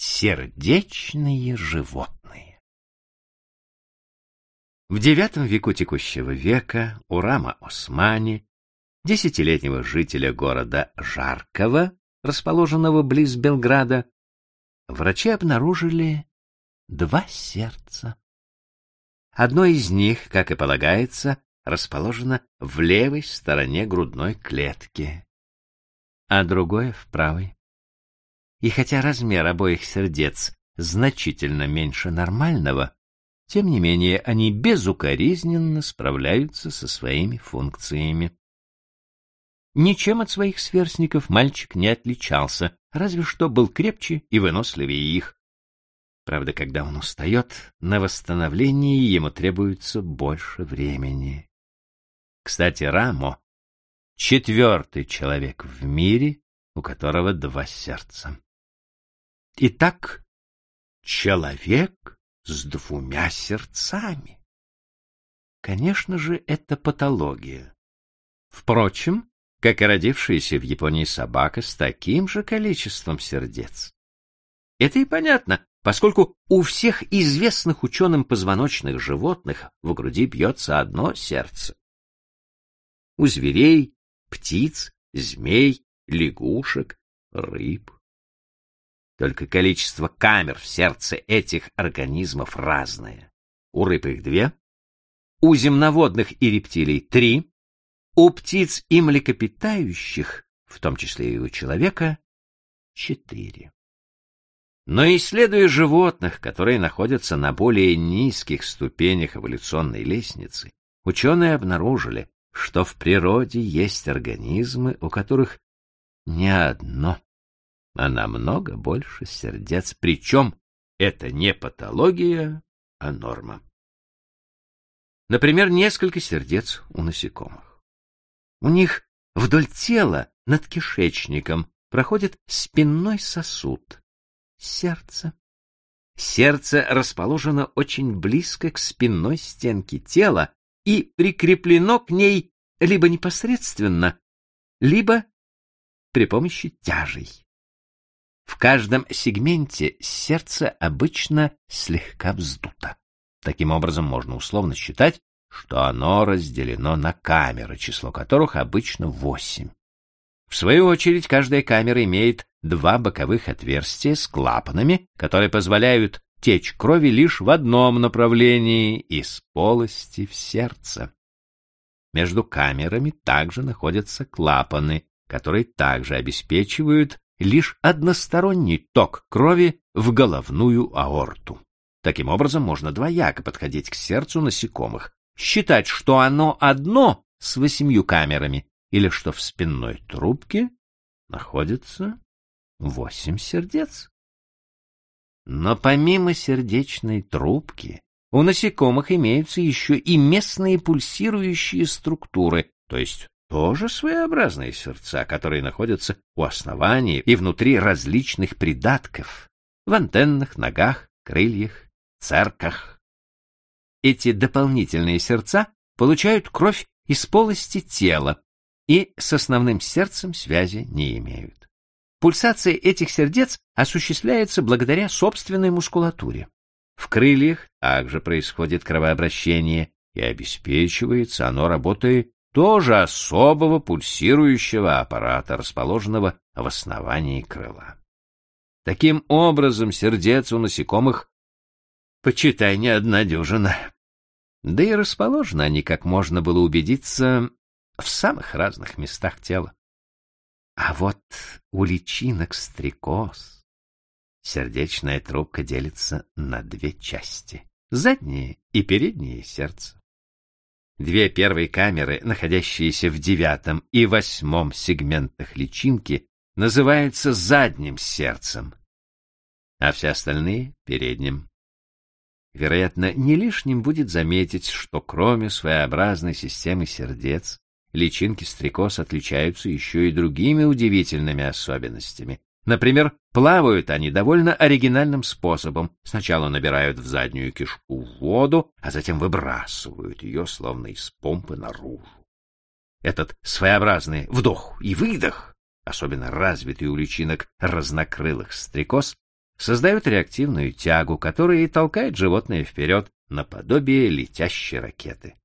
сердечные животные. В IX веку текущего века у Рама Османи, десятилетнего жителя города Жаркова, расположенного близ Белграда, врачи обнаружили два сердца. Одно из них, как и полагается, расположено в левой стороне грудной клетки, а другое в правой. И хотя размер обоих сердец значительно меньше нормального, тем не менее они безукоризненно справляются со своими функциями. Ничем от своих сверстников мальчик не отличался, разве что был крепче и выносливее их. Правда, когда он устает, на восстановление ему требуется больше времени. Кстати, Рамо — четвертый человек в мире, у которого два сердца. Итак, человек с двумя сердцами. Конечно же, это патология. Впрочем, как и родившаяся в Японии собака с таким же количеством сердец. Это и понятно, поскольку у всех известных ученым позвоночных животных в груди бьется одно сердце. У зверей, птиц, змей, лягушек, рыб. Только количество камер в сердце этих организмов разное. У рыб их две, у земноводных и рептилий три, у птиц и млекопитающих, в том числе и у человека, четыре. Но исследуя животных, которые находятся на более низких ступенях эволюционной лестницы, ученые обнаружили, что в природе есть организмы, у которых не одно, а намного больше сердец, причем это не патология, а норма. Например, несколько сердец у насекомых. У них вдоль тела над кишечником проходит спинной сосуд — сердце. Сердце расположено очень близко к спинной стенке тела и прикреплено к ней либо непосредственно, либо при помощи тяжей. В каждом сегменте сердце обычно слегка вздуто. Таким образом, можно условно считать, что оно разделено на камеры, число которых обычно восемь. В свою очередь, каждая камера имеет два боковых отверстия с клапанами, которые позволяют течь крови лишь в одном направлении из полости в сердце. Между камерами также находятся клапаны, которые также обеспечивают лишь односторонний ток крови в головную аорту. Таким образом, можно двояко подходить к сердцу насекомых, считать, что оно одно с восемью камерами, или что в спинной трубке находится восемь сердец. Но помимо сердечной трубки, у насекомых имеются еще и местные пульсирующие структуры, то есть тоже своеобразные сердца, которые находятся у основания и внутри различных придатков в антеннах, ногах, крыльях, церках. Эти дополнительные сердца получают кровь из полости тела и с основным сердцем связи не имеют. Пульсация этих сердец осуществляется благодаря собственной мускулатуре. В крыльях также происходит кровообращение, и обеспечивается оно работой тоже особого пульсирующего аппарата, расположенного в основании крыла. Таким образом, сердец у насекомых, почитай, не одна дюжина. Да и расположены они, как можно было убедиться, в самых разных местах тела. А вот у личинок стрекоз сердечная трубка делится на две части — заднее и переднее сердце. Две первые камеры, находящиеся в девятом и восьмом сегментах личинки, называются задним сердцем, а все остальные — передним. Вероятно, не лишним будет заметить, что кроме своеобразной системы сердец, личинки стрекоз отличаются еще и другими удивительными особенностями, Например, плавают они довольно оригинальным способом. Сначала набирают в заднюю кишку воду, а затем выбрасывают ее, словно из помпы, наружу. Этот своеобразный вдох и выдох, особенно развитый у личинок разнокрылых стрекоз, создает реактивную тягу, которая и толкает животное вперед наподобие летящей ракеты.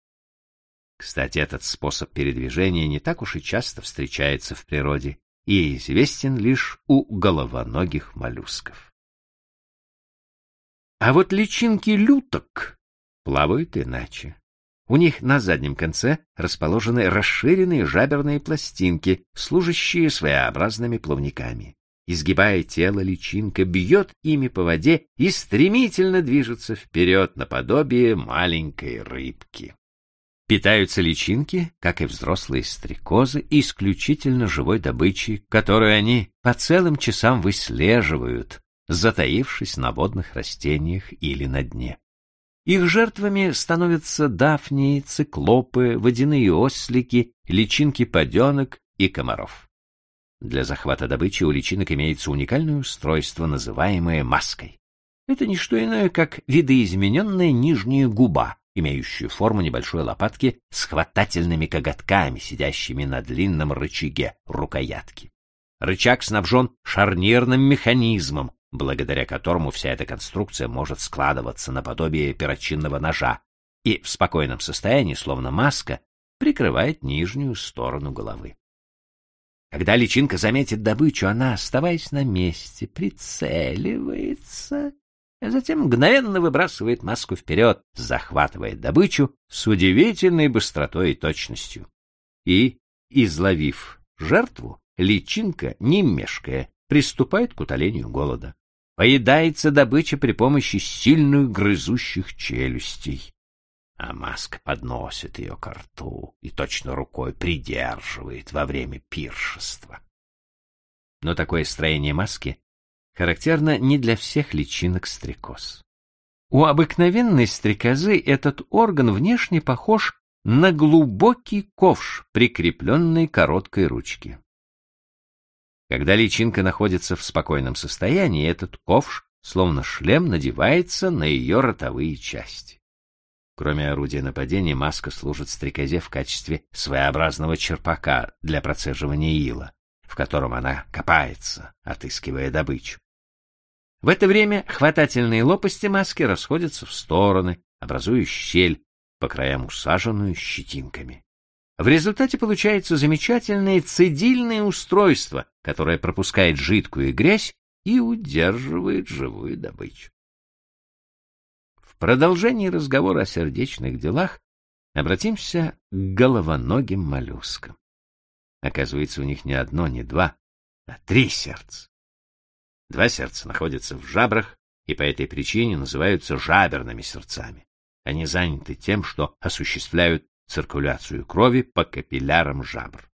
Кстати, этот способ передвижения не так уж и часто встречается в природе и известен лишь у головоногих моллюсков. А вот личинки люток плавают иначе. У них на заднем конце расположены расширенные жаберные пластинки, служащие своеобразными плавниками. Изгибая тело, личинка бьет ими по воде и стремительно движется вперед наподобие маленькой рыбки. Питаются личинки, как и взрослые стрекозы, исключительно живой добычей, которую они по целым часам выслеживают, затаившись на водных растениях или на дне. Их жертвами становятся дафнии, циклопы, водяные ослики, личинки поденок и комаров. Для захвата добычи у личинок имеется уникальное устройство, называемое маской. Это не что иное, как видоизмененная нижняя губа, имеющую форму небольшой лопатки с хватательными коготками, сидящими на длинном рычаге рукоятки. Рычаг снабжен шарнирным механизмом, благодаря которому вся эта конструкция может складываться наподобие перочинного ножа и в спокойном состоянии, словно маска, прикрывает нижнюю сторону головы. Когда личинка заметит добычу, она, оставаясь на месте, прицеливается, а затем мгновенно выбрасывает маску вперед, захватывает добычу с удивительной быстротой и точностью. И, изловив жертву, личинка, не мешкая, приступает к утолению голода. Поедается добыча при помощи сильных грызущих челюстей. А маска подносит ее к рту и точно рукой придерживает во время пиршества. Но такое строение маски характерно не для всех личинок стрекоз. У обыкновенной стрекозы этот орган внешне похож на глубокий ковш, прикрепленный короткой ручке. Когда личинка находится в спокойном состоянии, этот ковш, словно шлем, надевается на ее ротовые части. Кроме орудия нападения, маска служит стрекозе в качестве своеобразного черпака для процеживания ила, в котором она копается, отыскивая добычу. В это время хватательные лопасти маски расходятся в стороны, образуя щель, по краям усаженную щетинками. В результате получается замечательное цедильное устройство, которое пропускает жидкую грязь и удерживает живую добычу. В продолжении разговора о сердечных делах обратимся к головоногим моллюскам. Оказывается, у них не одно, не два, а три сердца. Два сердца находятся в жабрах и по этой причине называются жаберными сердцами. Они заняты тем, что осуществляют циркуляцию крови по капиллярам жабр.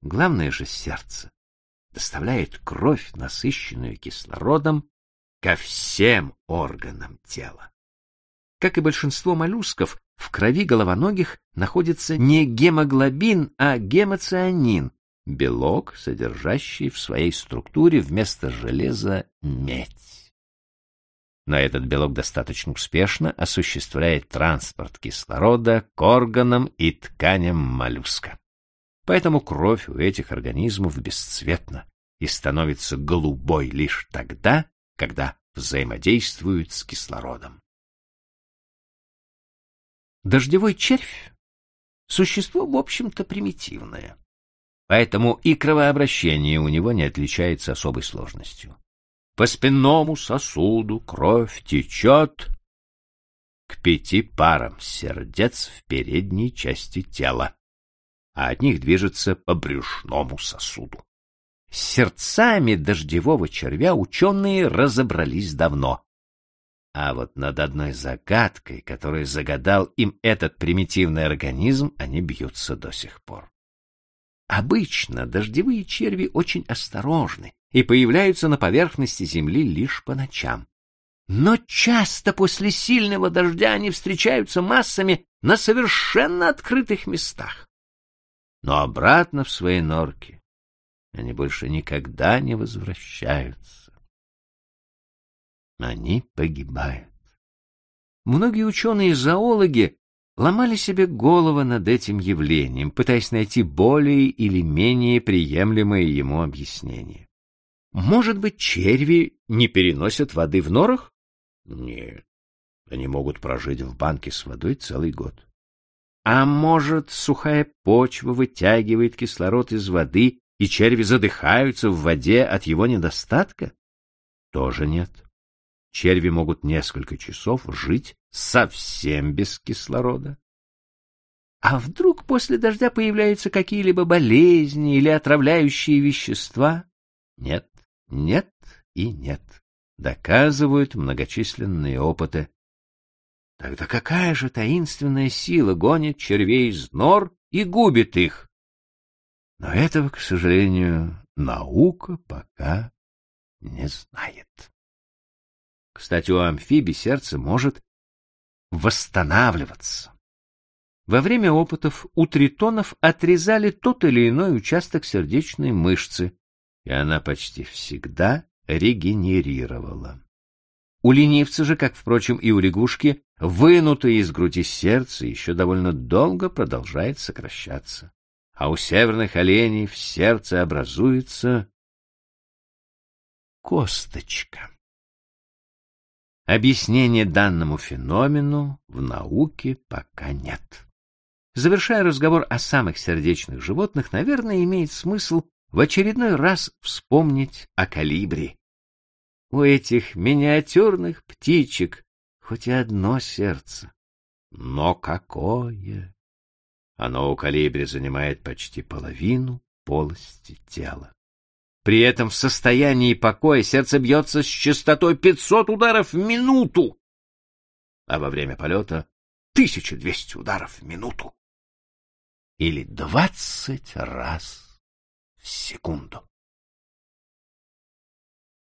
Главное же сердце доставляет кровь, насыщенную кислородом, ко всем органам тела. Как и большинство моллюсков, в крови головоногих находится не гемоглобин, а гемоцианин, белок, содержащий в своей структуре вместо железа медь но этот белок достаточно успешно осуществляет транспорт кислорода к органам и тканям моллюска. Поэтому кровь у этих организмов бесцветна и становится голубой лишь тогда, когда взаимодействует с кислородом. Дождевой червь — существо, в общем-то, примитивное, поэтому и кровообращение у него не отличается особой сложностью. По спинному сосуду кровь течет к пяти парам сердец в передней части тела, а от них движется по брюшному сосуду. С сердцами дождевого червя ученые разобрались давно. А вот над одной загадкой, которую загадал им этот примитивный организм, они бьются до сих пор. Обычно дождевые черви очень осторожны и появляются на поверхности земли лишь по ночам. Но часто после сильного дождя они встречаются массами на совершенно открытых местах. Но обратно в свои норки они больше никогда не возвращаются. Они погибают. Многие ученые-зоологи ломали себе головы над этим явлением, пытаясь найти более или менее приемлемое ему объяснение. Может быть, черви не переносят воды в норах? Нет, они могут прожить в банке с водой целый год. А может, сухая почва вытягивает кислород из воды, и черви задыхаются в воде от его недостатка? Тоже нет. Черви могут несколько часов жить совсем без кислорода. А вдруг после дождя появляются какие-либо болезни или отравляющие вещества? Нет, нет и нет. Доказывают многочисленные опыты. Тогда какая же таинственная сила гонит червей из нор и губит их? Но этого, к сожалению, наука пока не знает. Кстати, у амфибий сердце может восстанавливаться. Во время опытов у тритонов отрезали тот или иной участок сердечной мышцы, и она почти всегда регенерировала. У ленивца же, как, впрочем, и у лягушки, вынутое из груди сердце еще довольно долго продолжает сокращаться. А у северных оленей в сердце образуется косточка. Объяснения данному феномену в науке пока нет. Завершая разговор о самых сердечных животных, наверное, имеет смысл в очередной раз вспомнить о калибре. У этих миниатюрных птичек хоть и одно сердце, но какое! Оно у калибри занимает почти половину полости тела. При этом в состоянии покоя сердце бьется с частотой 500 ударов в минуту, а во время полета 1200 ударов в минуту или 20 раз в секунду.